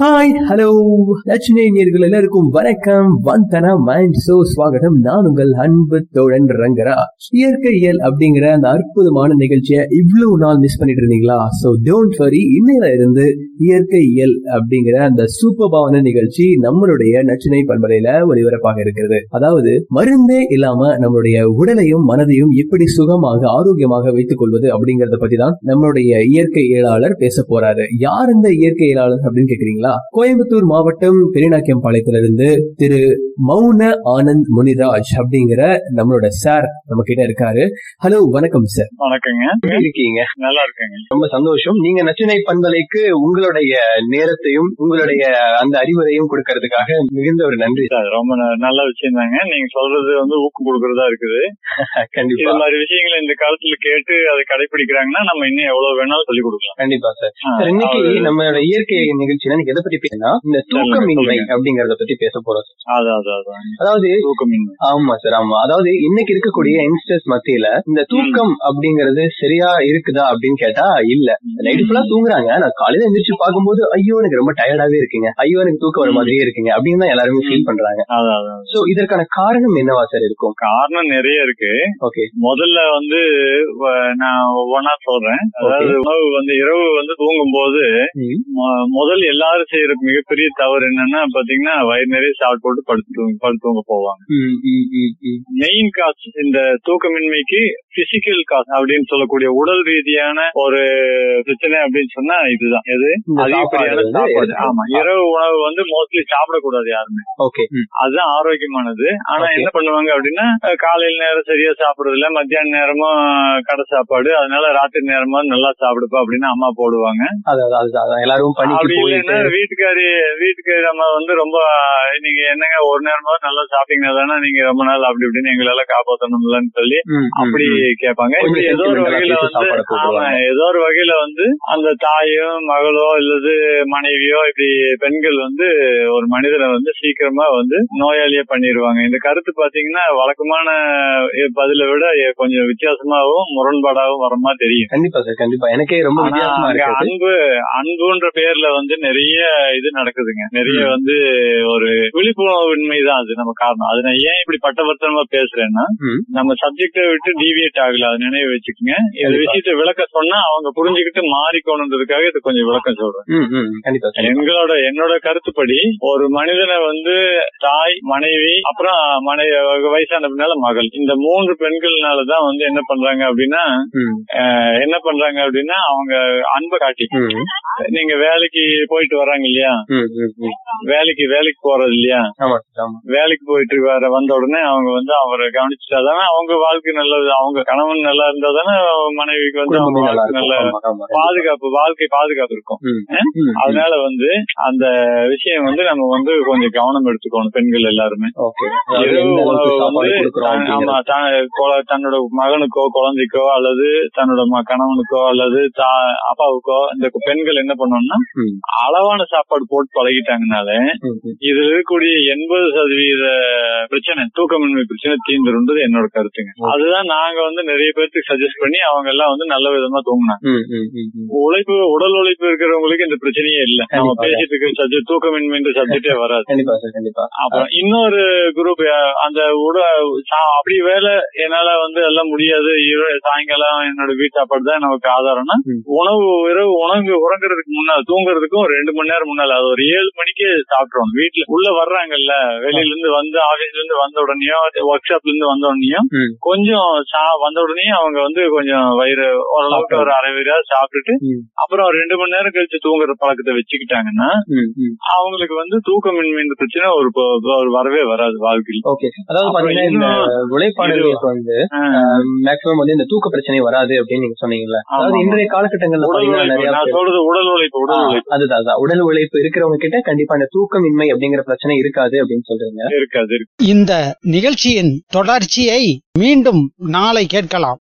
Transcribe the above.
Hi hello நேயர்கள் எல்லாருக்கும் வணக்கம். வந்தனா மைண்ட் சோ ஸ்வாகடம் நான் உங்கள் அன்பு தோழன் ரங்கராஜ் இயற்கையியல் அப்படிங்கிற அந்த அற்புதமான நிகழ்ச்சியை இவ்வளவு நாள் மிஸ் பண்ணிட்டு இருந்தீங்களா? சோ டோன்ட் வரி இன்னையில இருந்து இயற்கையியல் அப்படிங்கிற அந்த சூப்பர்பாவான நிகழ்ச்சி நம்மளுடைய நச்சினை பண்பலையில ஒளிபரப்பாக இருக்கிறது. அதாவது மருந்தே இல்லாம நம்மளுடைய உடலையும் மனதையும் எப்படி சுகமாக ஆரோக்கியமாக வைத்துக் கொள்வது அப்படிங்கறத பத்தி தான் நம்மளுடைய இயற்கையியலாளர் பேச போறாரு. யார் இந்த இயற்கை இயலாளர் அப்படின்னு கேக்குறீங்களா? கோயம்புத்தூர் மாவட்டம் பெரியநாக்கியம் பாளையத்திலிருந்து திரு மௌன ஆனந்த் முனிராஜ் அப்படிங்கிற நம்மளோட சார் நம்ம கிட்ட இருக்காரு. ஹலோ வணக்கம் சார். வணக்கங்க. இருக்கீங்க? நல்லா இருக்கேங்க. ரொம்ப சந்தோஷம். நீங்க நச்சினை பண்பலைக்கு உங்களுடைய நேரத்தையும் உங்களுடைய அந்த அறிவுரையும் கொடுக்கறதுக்காக மிகுந்த ஒரு நன்றி. சார் ரொம்ப நல்ல விஷயம் தாங்க நீங்க சொல்றது வந்து ஊக்கம் கொடுக்கறதா இருக்குது. கண்டிப்பா. மாதிரி விஷயங்களை இந்த காலத்துல கேட்டு அதை கடைபிடிக்கிறாங்கன்னா நம்ம இன்னும் எவ்வளவு வேணாலும் சொல்லிக் கொடுக்கலாம். கண்டிப்பா சார். இன்னைக்கு நம்மளோட இயற்கை நிகழ்ச்சியில இன்னைக்கு எதை பத்தி பேசினா இந்த தூக்கமின்மை. அப்படிங்கறத பத்தி பேச போறோம் அதாவது ஆமா சார் ஆமா. அதாவது இன்னைக்கு இருக்கக்கூடிய யங்ஸ்டர்ஸ் மத்தியில இந்த தூக்கம் அப்படிங்கறது சரியா இருக்குதா அப்படின்னு கேட்டா இல்ல. நைட்டு ஃபுல்லா தூங்குறாங்க. நான் காலையில எந்திரிச்சு பார்க்கும்போது ஐயோ எனக்கு ரொம்ப டயர்டாவே இருக்குங்க. ஐயோ எனக்கு தூக்கம் வர மாதிரியே இருக்குங்க அப்படின்னு தான் எல்லாருமே ஃபீல் பண்றாங்க. சோ இதற்கான காரணம் என்னவா சார் இருக்கும்? காரணம் நிறைய இருக்கு. ஓகே முதல்ல வந்து நான் ஒவ்வொன்னா சொல்றேன். அதாவது உணவு வந்து இரவு வந்து தூங்கும் போது முதல் எல்லாரும் செய்யற மிகப்பெரிய தவறு என்னன்னா பாத்தீங்கன்னா வயிறு நிறைய சாப்பிட்டு போட்டு படுத்து தூங்க- படுத்து தூங்க போவாங்க மெயின் காஸ் இந்த தூக்கமின்மைக்கு பிசிக்கல் காஸ் அப்படின்னு சொல்லக்கூடிய உடல் ரீதியான ஒரு பிரச்சனை அப்படின்னு சொன்னா இதுதான். எது? அதிகப்படியான சாப்பாடு ஆமா. இரவு உணவு வந்து மோஸ்ட்லி சாப்பிடக்கூடாது யாருமே. ஓகே. அதுதான் ஆரோக்கியமானது. ஆனா. என்ன பண்ணுவாங்க அப்படின்னா காலையில நேரம் சரியா சாப்பிடுறது இல்ல மத்தியான நேரமும் கடை சாப்பாடு அதனால ராத்திரி நேரமா நல்லா சாப்பிடுப்பா அப்படின்னு அம்மா போடுவாங்க. எல்லாரும் வீட்டுக்காரி வீட்டுக்காரி அம்மா வந்து ரொம்ப நீங்க என்னங்க ஒரு நேரமா நல்லா சாப்பிட்டீங்கன்னா தானே நீங்க ரொம்ப நாள் அப்படி இப்படின்னு எங்களை எல்லாம் காப்பாத்தணும்லன்னு சொல்லி அப்படி. கேட்பாங்க. ஏதோ ஒரு வகையில வந்து. ஏதோ ஒரு வகையில வந்து அந்த தாயும் மகளோ இல்லது மனைவியோ இப்படி பெண்கள் வந்து ஒரு மனிதனை வந்து சீக்கிரமா வந்து நோயாளியா பண்ணிடுவாங்க இந்த கருத்து பாத்தீங்கன்னா வழக்கமான பதிலை விட கொஞ்சம் வித்தியாசமாகவும் முரண்பாடாகவும் வர மாதிரி தெரியும். கண்டிப்பா சார் கண்டிப்பா. எனக்கே ரொம்ப அன்பு அன்புன்ற பேர்ல வந்து நிறைய இது நடக்குதுங்க. நிறைய. வந்து ஒரு விழிப்புணர்வின்மை தான் அது நம்ம காரணம். அது நான் ஏன் இப்படி பட்டவர்த்தனமா பேசுறேன்னா. நம்ம சப்ஜெக்ட விட்டு டிவியேட் ஆகல. அது நினைவு வச்சுக்கோங்க. இந்த. விஷயத்தை விளக்க சொன்னா அவங்க புரிஞ்சுக்கிட்டு மாறிக்கணுன்றதுக்காக இது கொஞ்சம் விளக்கம் சொல்றேன். எங்களோட என்னோட கருத்துப்படி ஒரு மனிதனை வந்து தாய் மனைவி அப்புறம் மனைவி வயசான பின்னால மகள். இந்த மூன்று பெண்கள்னாலதான் வந்து என்ன பண்றாங்க அப்படின்னா என்ன பண்றாங்க அப்படின்னா அவங்க அன்பை காட்டி. நீங்க வேலைக்கு போயிட்டு வர்றாங்க இல்லையா. வேலைக்கு வேலைக்கு போறது இல்லையா? வேலைக்கு போயிட்டு வர வந்த உடனே அவங்க வந்து அவரை கவனிச்சுட்டாதானே அவங்க வாழ்க்கை நல்லது. அவங்க கணவன் நல்லா இருந்தா தானே மனைவிக்கு வந்து நல்லா. பாதுகாப்பு வாழ்க்கை பாதுகாப்பு இருக்கும். அதனால வந்து அந்த விஷயம் வந்து நம்ம வந்து கொஞ்சம் கவனம் எடுத்துக்கணும் பெண்கள் எல்லாருமே ஆமா தன்னோட மகனுக்கோ குழந்தைக்கோ அல்லது தன்னோட கணவனுக்கோ அல்லது அப்பாவுக்கோ இந்த பெண்கள் என்ன பண்ணணும்னா ம். அளவான சாப்பாடு போட்டு பழகிட்டாங்கனாலே. இதுல இருக்கக்கூடிய எண்பது சதவீத பிரச்சனை தூக்கமின்மை பிரச்சனை தீர்ந்துருன்றது என்னோட கருத்துங்க. அதுதான் நாங்க வந்து நிறைய பேருக்கு சஜஸ்ட் பண்ணி அவங்க எல்லாம் வந்து நல்ல விதமா தூங்கினாங்க. உழைப்பு உடல் உழைப்பு இருக்கிறவங்களுக்கு இந்த பிரச்சனையே இல்ல நம்ம. பேசிட்டு இருக்கிற சப்ஜெக்ட் தூக்கமின்மைன்ற சப்ஜெக்டே வராது அப்புறம் இன்னொரு குரூப் அந்த உட சா- அப்படி வேலை என்னால வந்து எல்லாம் முடியாது சாயங்காலம் என்னோட வீட்டு சாப்பாடு தான் நமக்கு ஆதாரம்னா. உணவு இரவு உணவு உறங்குறதுக்கு முன்னால தூங்குறதுக்கும் ஒரு ரெண்டு மணி நேரம் முன்னால அது ஒரு ஏழு மணிக்கு சாப்பிட்டுருவோம் வீட்டுல உள்ள வர்றாங்கல்ல வெளியில இருந்து வந்து ஆபீஸ்ல இருந்து வந்த உடனேயோ ஒர்க் ஷாப்ல இருந்து வந்த உடனேயும். கொஞ்சம் சா- வந்த உடனே அவங்க வந்து கொஞ்சம் வயிறு ஓரளவுக்கு ஒரு அரை வயிறா சாப்பிட்டுட்டு. அப்புறம் ஒரு ரெண்டு மணி நேரம் கழிச்சு தூங்குற பழக்கத்தை வச்சுக்கிட்டாங்கன்னா. அவங்களுக்கு வந்து தூக்கமின்மை பிரச்சனை ஒரு வரவே வராது வாழ்க்கையில். ஓகே. அதாவது பாத்தீங்கன்னா இந்த உழைப்பாளர்களுக்கு வந்து ஆஹ் மேக்ஸிமம் வந்து இந்த தூக்க பிரச்சனை வராது அப்படின்னு நீங்க சொன்னீங்கல்ல. அதாவது. இன்றைய காலகட்டங்கள்ல உடல் பாத்தீங்கன்னா சொல்றது உடல் உழைப்பு உடல் உழைப்பு. அதுதான். உடல் உழைப்பு இருக்கிறவங்க கிட்ட கண்டிப்பா இந்த தூக்கமின்மை அப்படிங்கிற பிரச்சனை இருக்காது அப்படின்னு சொல்றீங்க. இருக்காது இருக்கு. இந்த நிகழ்ச்சியின் தொடர்ச்சியை மீண்டும் நாளை கேட்கலாம்.